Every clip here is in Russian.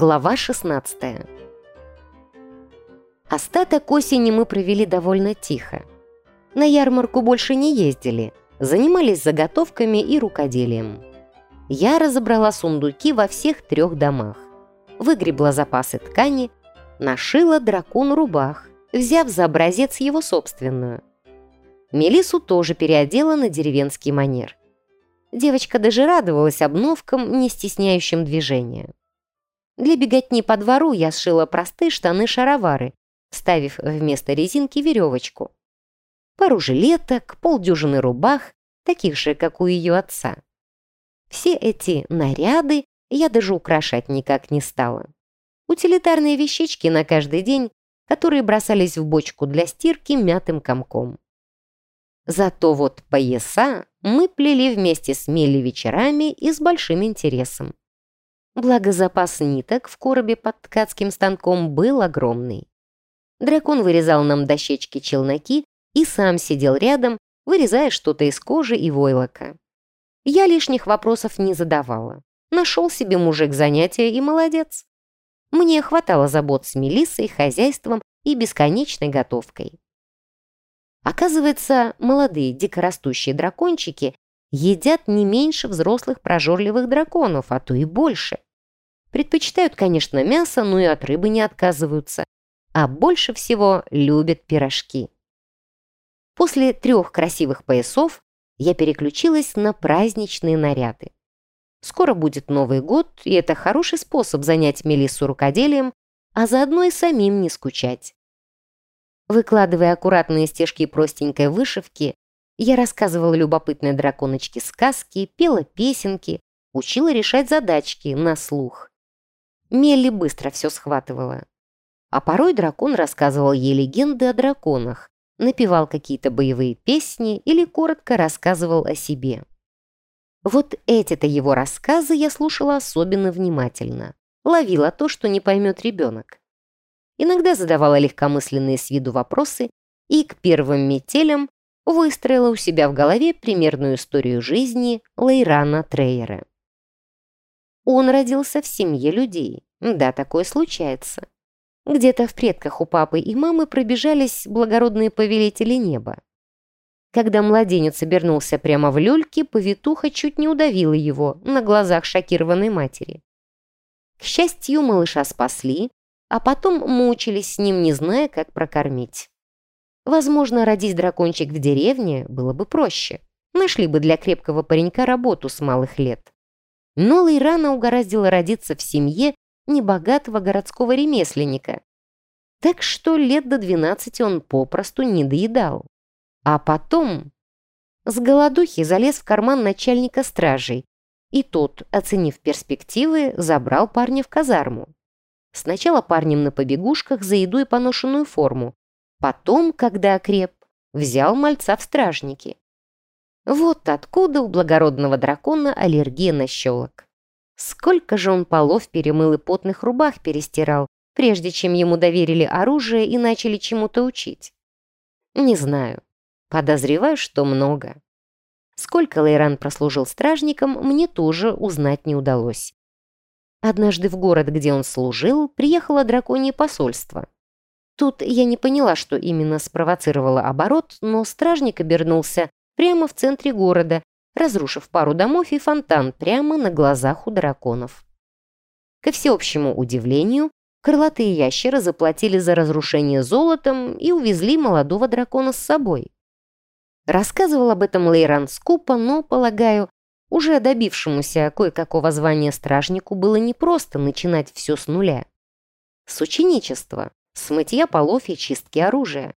Глава 16 Остаток осени мы провели довольно тихо. На ярмарку больше не ездили, занимались заготовками и рукоделием. Я разобрала сундуки во всех трех домах, выгребла запасы ткани, нашила дракон рубах, взяв за образец его собственную. Мелису тоже переодела на деревенский манер. Девочка даже радовалась обновкам, не стесняющим движения. Для беготни по двору я сшила простые штаны-шаровары, вставив вместо резинки веревочку. Пару жилеток, полдюжины рубах, таких же, как у ее отца. Все эти наряды я даже украшать никак не стала. Утилитарные вещички на каждый день, которые бросались в бочку для стирки мятым комком. Зато вот пояса мы плели вместе с Мелли вечерами и с большим интересом. Благо запас ниток в коробе под ткацким станком был огромный. Дракон вырезал нам дощечки-челноки и сам сидел рядом, вырезая что-то из кожи и войлока. Я лишних вопросов не задавала. Нашел себе мужик занятия и молодец. Мне хватало забот с Мелиссой, хозяйством и бесконечной готовкой. Оказывается, молодые дикорастущие дракончики едят не меньше взрослых прожорливых драконов, а то и больше. Предпочитают, конечно, мясо, но и от рыбы не отказываются. А больше всего любят пирожки. После трех красивых поясов я переключилась на праздничные наряды. Скоро будет Новый год, и это хороший способ занять Мелиссу рукоделием, а заодно и самим не скучать. Выкладывая аккуратные стежки простенькой вышивки, я рассказывала любопытной драконочке сказки, пела песенки, учила решать задачки на слух. Мелли быстро все схватывала. А порой дракон рассказывал ей легенды о драконах, напевал какие-то боевые песни или коротко рассказывал о себе. Вот эти-то его рассказы я слушала особенно внимательно. Ловила то, что не поймет ребенок. Иногда задавала легкомысленные с виду вопросы и к первым метелям выстроила у себя в голове примерную историю жизни Лейрана Трейера. Он родился в семье людей. Да, такое случается. Где-то в предках у папы и мамы пробежались благородные повелители неба. Когда младенец обернулся прямо в люльке, повитуха чуть не удавила его на глазах шокированной матери. К счастью, малыша спасли, а потом мучились с ним, не зная, как прокормить. Возможно, родить дракончик в деревне было бы проще. Нашли бы для крепкого паренька работу с малых лет. Но Лейрана угораздило родиться в семье небогатого городского ремесленника. Так что лет до 12 он попросту не доедал. А потом с голодухи залез в карман начальника стражей, и тот, оценив перспективы, забрал парня в казарму. Сначала парнем на побегушках за еду и поношенную форму, потом, когда окреп, взял мальца в стражники. Вот откуда у благородного дракона аллергия на щелок. Сколько же он полов перемыл и потных рубах перестирал, прежде чем ему доверили оружие и начали чему-то учить? Не знаю. Подозреваю, что много. Сколько Лейран прослужил стражником, мне тоже узнать не удалось. Однажды в город, где он служил, приехало драконье посольство. Тут я не поняла, что именно спровоцировало оборот, но стражник обернулся прямо в центре города, разрушив пару домов и фонтан прямо на глазах у драконов. Ко всеобщему удивлению, крылатые ящеры заплатили за разрушение золотом и увезли молодого дракона с собой. Рассказывал об этом Лейран скупо, но, полагаю, уже добившемуся кое-какого звания стражнику было непросто начинать все с нуля. С ученичества, с мытья полов и чистки оружия.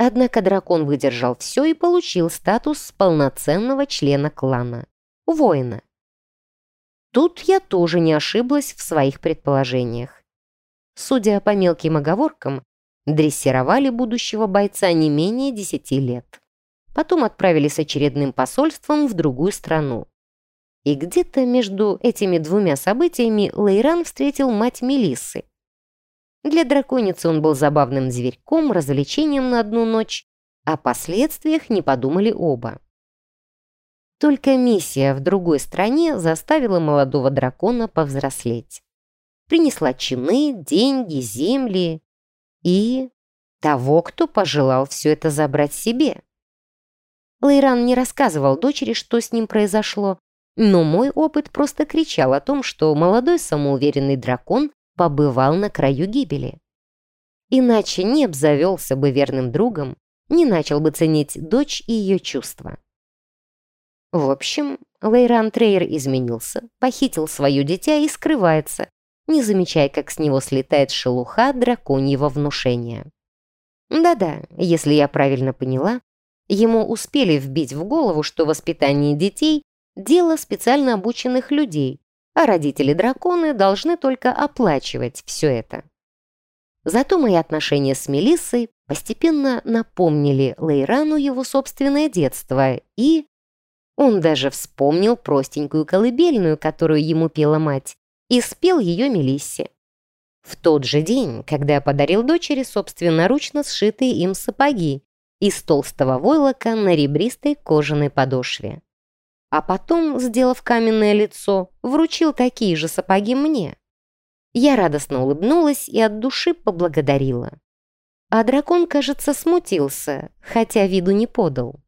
Однако дракон выдержал все и получил статус полноценного члена клана. Воина. Тут я тоже не ошиблась в своих предположениях. Судя по мелким оговоркам, дрессировали будущего бойца не менее десяти лет. Потом отправили с очередным посольством в другую страну. И где-то между этими двумя событиями Лейран встретил мать Мелиссы, для драконицы он был забавным зверьком, развлечением на одну ночь, о последствиях не подумали оба. Только миссия в другой стране заставила молодого дракона повзрослеть. принесла чины, деньги, земли и того, кто пожелал все это забрать себе. Лейран не рассказывал дочери, что с ним произошло, но мой опыт просто кричал о том, что молодой самоуверенный дракон побывал на краю гибели. Иначе не обзавелся бы верным другом, не начал бы ценить дочь и ее чувства. В общем, Лейран Трейер изменился, похитил свое дитя и скрывается, не замечая, как с него слетает шелуха драконьего внушения. Да-да, если я правильно поняла, ему успели вбить в голову, что воспитание детей – дело специально обученных людей, а родители-драконы должны только оплачивать все это. Зато мои отношения с Мелиссой постепенно напомнили Лейрану его собственное детство и он даже вспомнил простенькую колыбельную, которую ему пела мать, и спел ее Мелиссе. В тот же день, когда подарил дочери собственноручно сшитые им сапоги из толстого войлока на ребристой кожаной подошве. А потом, сделав каменное лицо, вручил такие же сапоги мне. Я радостно улыбнулась и от души поблагодарила. А дракон, кажется, смутился, хотя виду не подал.